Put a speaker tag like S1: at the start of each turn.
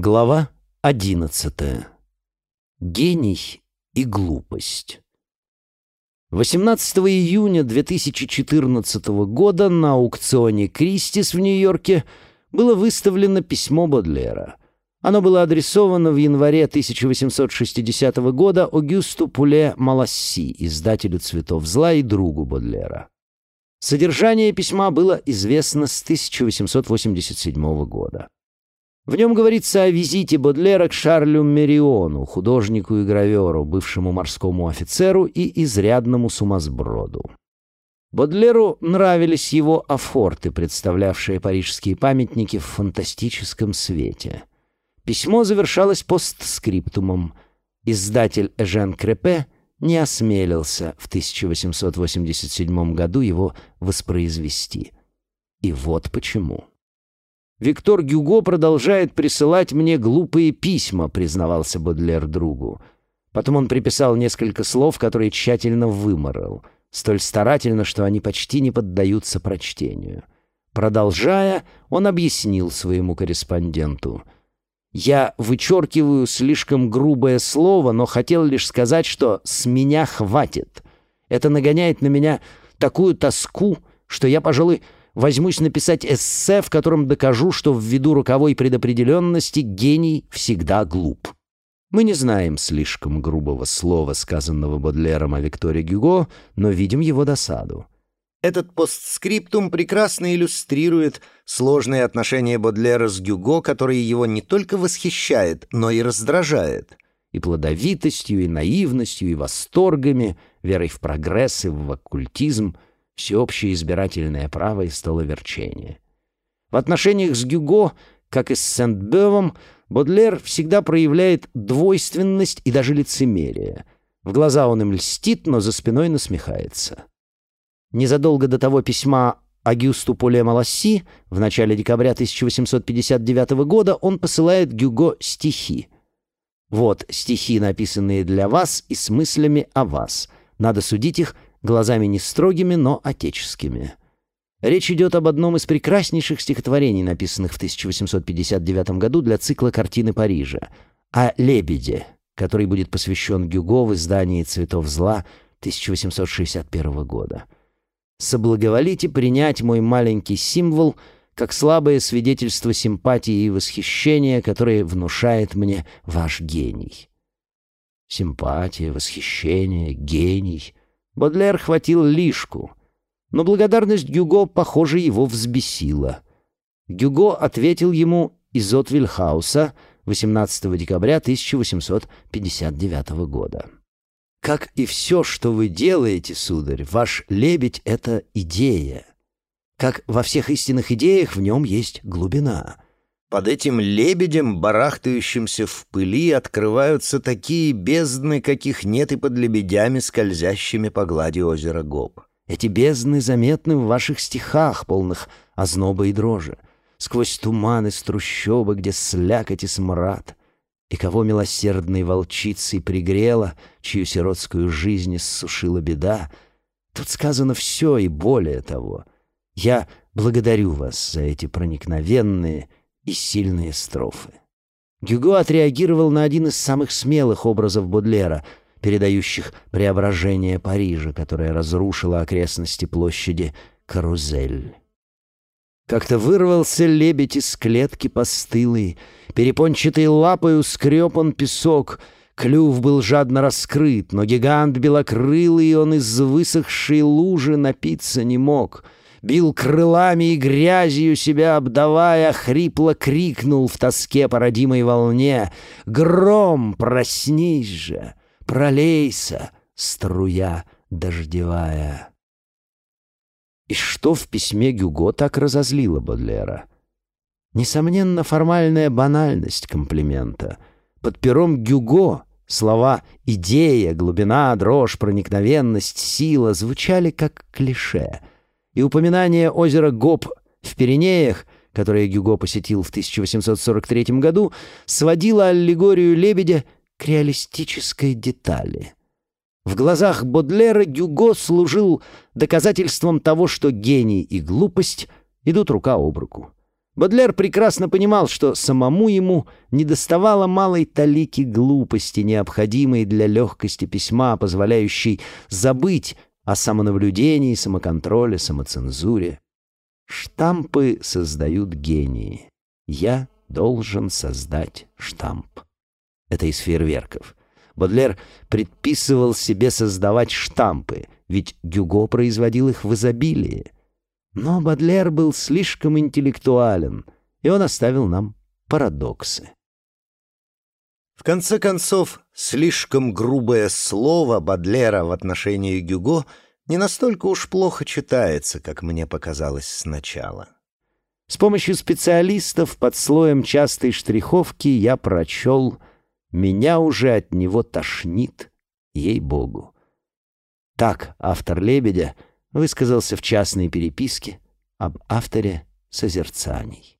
S1: Глава одиннадцатая. Гений и глупость. 18 июня 2014 года на аукционе «Кристис» в Нью-Йорке было выставлено письмо Бодлера. Оно было адресовано в январе 1860 года Огюсту Пуле Маласси, издателю «Цветов зла» и другу Бодлера. Содержание письма было известно с 1887 года. В нем говорится о визите Бодлера к Шарлю Мериону, художнику и граверу, бывшему морскому офицеру и изрядному сумасброду. Бодлеру нравились его афорты, представлявшие парижские памятники в фантастическом свете. Письмо завершалось постскриптумом. Издатель Эжен Крепе не осмелился в 1887 году его воспроизвести. И вот почему. Виктор Гюго продолжает присылать мне глупые письма», — признавался Бодлер другу. Потом он приписал несколько слов, которые тщательно выморал, столь старательно, что они почти не поддаются прочтению. Продолжая, он объяснил своему корреспонденту. «Я вычеркиваю слишком грубое слово, но хотел лишь сказать, что с меня хватит. Это нагоняет на меня такую тоску, что я, пожалуй, возьмусь написать эссе, в котором докажу, что ввиду роковой предопределенности гений всегда глуп. Мы не знаем слишком грубого слова, сказанного Бодлером о Викторе Гюго, но видим его досаду.
S2: Этот постскриптум прекрасно иллюстрирует сложные отношения Бодлера с Гюго, которые его не только восхищает, но и раздражает.
S1: И плодовитостью, и наивностью, и восторгами, верой в прогресс и в оккультизм — всеобщее избирательное право и столоверчение. В отношениях с Гюго, как и с Сент-Бевом, Бодлер всегда проявляет двойственность и даже лицемерие. В глаза он им льстит, но за спиной насмехается. Незадолго до того письма Агюсту Поле Маласси в начале декабря 1859 года он посылает Гюго стихи. Вот стихи, написанные для вас и с мыслями о вас. Надо судить их глазами не строгими, но отеческими. Речь идет об одном из прекраснейших стихотворений, написанных в 1859 году для цикла «Картины Парижа», о «Лебеде», который будет посвящен Гюго в издании «Цветов зла» 1861 года. «Соблаговолите принять мой маленький символ как слабое свидетельство симпатии и восхищения, которое внушает мне ваш гений». Симпатия, восхищение, гений — Бодлер хватил лишку, но благодарность Гюго, похоже, его взбесила. Гюго ответил ему из Отвильхауса 18 декабря 1859 года. «Как и все, что вы делаете, сударь, ваш лебедь — это идея. Как во всех истинных идеях в нем есть глубина».
S2: Под этим лебедем, барахтающимся в пыли, открываются такие бездны, каких нет и под лебедями, скользящими по глади озера Гоб.
S1: Эти бездны заметны в ваших стихах, полных озноба и дрожи, сквозь туманы с где слякоть и смрад. И кого милосердной волчицей пригрела, чью сиротскую жизнь иссушила беда, тут сказано все и более того. Я благодарю вас за эти проникновенные, и сильные строфы. Гюго отреагировал на один из самых смелых образов Бодлера, передающих преображение Парижа, которое разрушило окрестности площади Карузель. Как-то вырвался лебедь из клетки постылой, перепончатой лапой скреб песок, клюв был жадно раскрыт, но гигант белокрылый, он из высохшей лужи напиться не мог — бил крылами и грязью себя обдавая, хрипло крикнул в тоске по родимой волне «Гром, проснись же, пролейся, струя дождевая!» И что в письме Гюго так разозлило Бодлера? Несомненно, формальная банальность комплимента. Под пером Гюго слова «идея», «глубина», «дрожь», «проникновенность», «сила» звучали как клише — и упоминание озера Гоп в Пиренеях, которое Гюго посетил в 1843 году, сводило аллегорию лебедя к реалистической детали. В глазах Бодлера Гюго служил доказательством того, что гений и глупость идут рука об руку. Бодлер прекрасно понимал, что самому ему недоставало малой талики глупости, необходимой для легкости письма, позволяющей забыть о самонаблюдении, самоконтроле, самоцензуре. Штампы создают гении. Я должен создать штамп. Это из фейерверков. Бодлер предписывал себе создавать штампы, ведь Гюго производил их в изобилии. Но Бадлер был слишком интеллектуален, и он оставил нам парадоксы.
S2: В конце концов, слишком грубое слово Бадлера в отношении Гюго не настолько уж плохо читается, как мне показалось сначала.
S1: С помощью специалистов под слоем частой штриховки я прочел «Меня уже от него тошнит, ей-богу». Так автор «Лебедя» высказался в частной переписке об авторе созерцаний.